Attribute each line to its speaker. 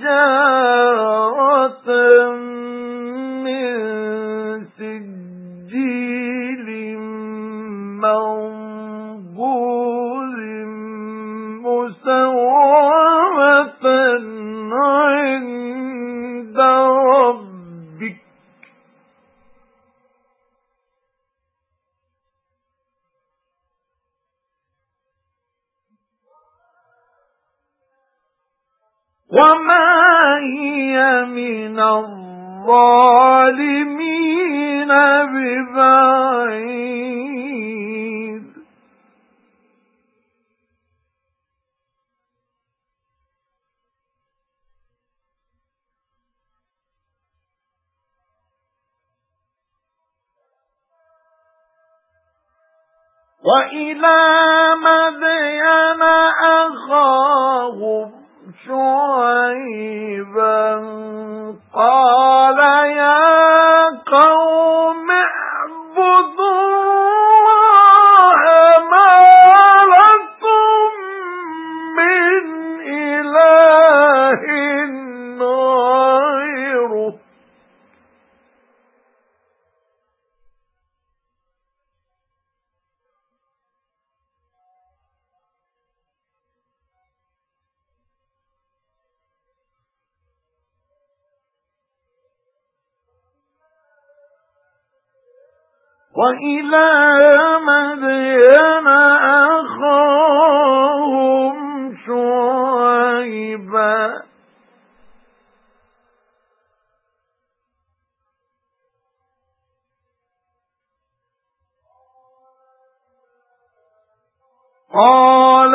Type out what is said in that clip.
Speaker 1: حِجَارَةً مِّن سِجِّيلٍ مَّنضُودٍ مُّسَوَّمَةً وَمَا هِيَ مِنَ الظَّالِمِينَ بِبَعِيدٍ. وَإِلَى مَدْيَنَ أَخَاهُمْ شُعَيْبًا وَإِلَى مَدْيَنَ أَخَاهُمْ شُعَيْبًا. قَالَ